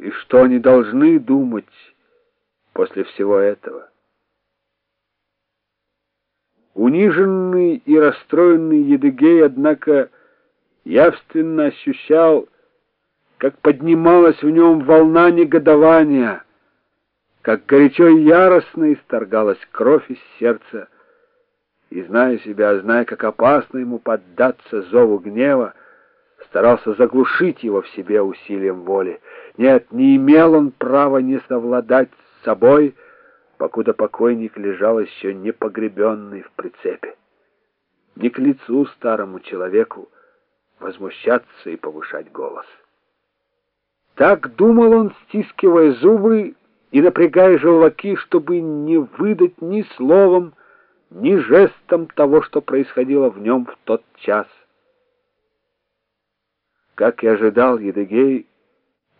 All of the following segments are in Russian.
и что они должны думать после всего этого. Униженный и расстроенный Едыгей, однако, явственно ощущал, как поднималась в нем волна негодования, как горячо и яростно исторгалась кровь из сердца, и, зная себя, зная, как опасно ему поддаться зову гнева, старался заглушить его в себе усилием воли. Нет, не имел он права не совладать с собой, покуда покойник лежал еще не погребенный в прицепе. Не к лицу старому человеку возмущаться и повышать голос. Так думал он, стискивая зубы и напрягая желваки, чтобы не выдать ни словом, ни жестом того, что происходило в нем в тот час. Как и ожидал Едыгей,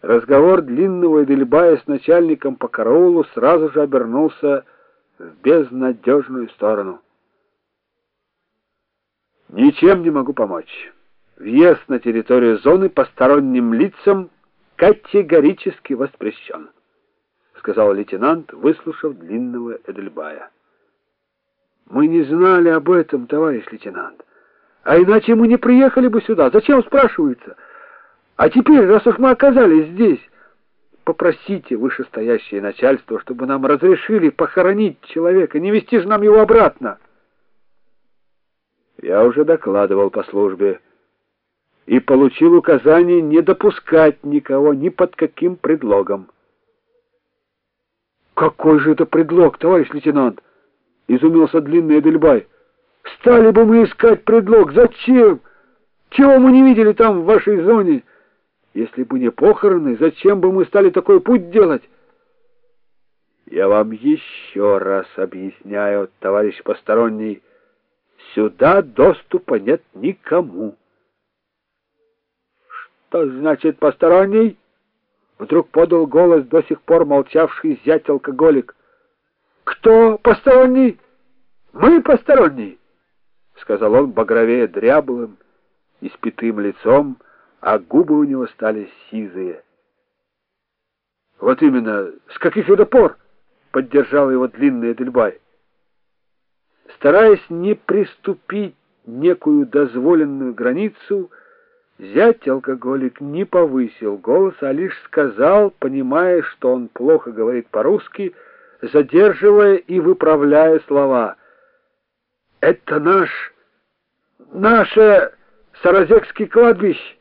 разговор длинного Эдельбая с начальником по караулу сразу же обернулся в безнадежную сторону. «Ничем не могу помочь. Въезд на территорию зоны посторонним лицам категорически воспрещен», — сказал лейтенант, выслушав длинного Эдельбая. «Мы не знали об этом, товарищ лейтенант. А иначе мы не приехали бы сюда. Зачем, спрашивается?» А теперь, раз уж мы оказались здесь, попросите вышестоящее начальство, чтобы нам разрешили похоронить человека, не вести же нам его обратно. Я уже докладывал по службе и получил указание не допускать никого ни под каким предлогом. Какой же это предлог, товарищ лейтенант? изумился длинный Эдельбай. Стали бы мы искать предлог. Зачем? Чего мы не видели там в вашей зоне? Если бы не похороны, зачем бы мы стали такой путь делать? Я вам еще раз объясняю, товарищ посторонний, сюда доступа нет никому. Что значит посторонний? Вдруг подал голос до сих пор молчавший зять-алкоголик. Кто посторонний? Мы посторонний, сказал он багровее дряблым, испитым лицом, а губы у него стали сизые. Вот именно, с каких это пор? Поддержал его длинный Эдельбай. Стараясь не приступить некую дозволенную границу, зять алкоголик не повысил голос, а лишь сказал, понимая, что он плохо говорит по-русски, задерживая и выправляя слова. «Это наш... наше Саразекский кладбище!»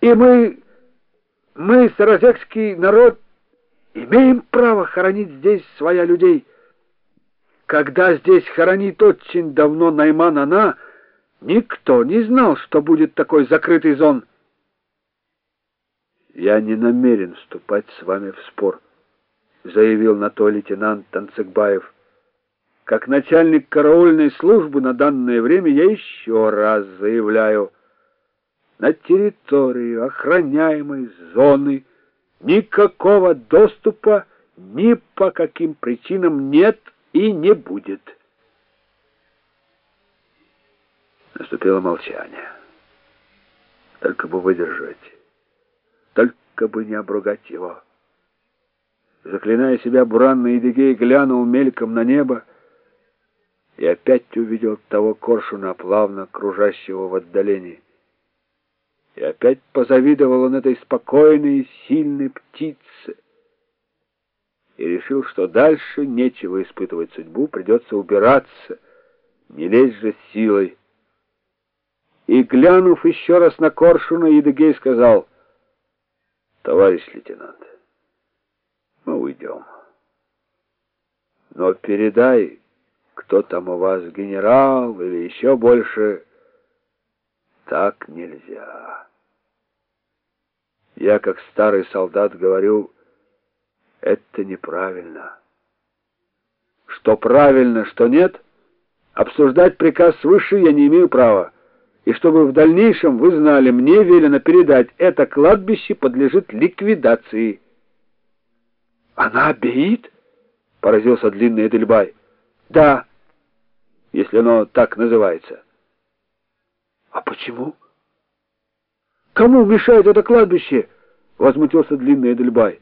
И мы, мы, саразекский народ, имеем право хоронить здесь своя людей. Когда здесь хоронит очень давно Найман она, никто не знал, что будет такой закрытый зон. Я не намерен вступать с вами в спор, заявил на то лейтенант Танцыгбаев. Как начальник караульной службы на данное время я еще раз заявляю, на территорию охраняемой зоны никакого доступа ни по каким причинам нет и не будет. Наступило молчание. Только бы выдержать, только бы не обругать его. Заклиная себя, буранный Эдигей глянул мельком на небо и опять увидел того коршуна, плавно кружащего в отдалении. И опять позавидовал он этой спокойной и сильной птице. И решил, что дальше нечего испытывать судьбу, придется убираться, не лезть же силой. И, глянув еще раз на Коршуна, Едыгей сказал, «Товарищ лейтенант, мы уйдем. Но передай, кто там у вас, генерал или еще больше, так нельзя». Я, как старый солдат, говорю, это неправильно. Что правильно, что нет, обсуждать приказ свыше я не имею права. И чтобы в дальнейшем вы знали, мне велено передать, это кладбище подлежит ликвидации. Она обеит? Поразился длинный Эдельбай. Да, если оно так называется. А почему? Кому мешает это кладбище? возмутился длинный Эдельбай.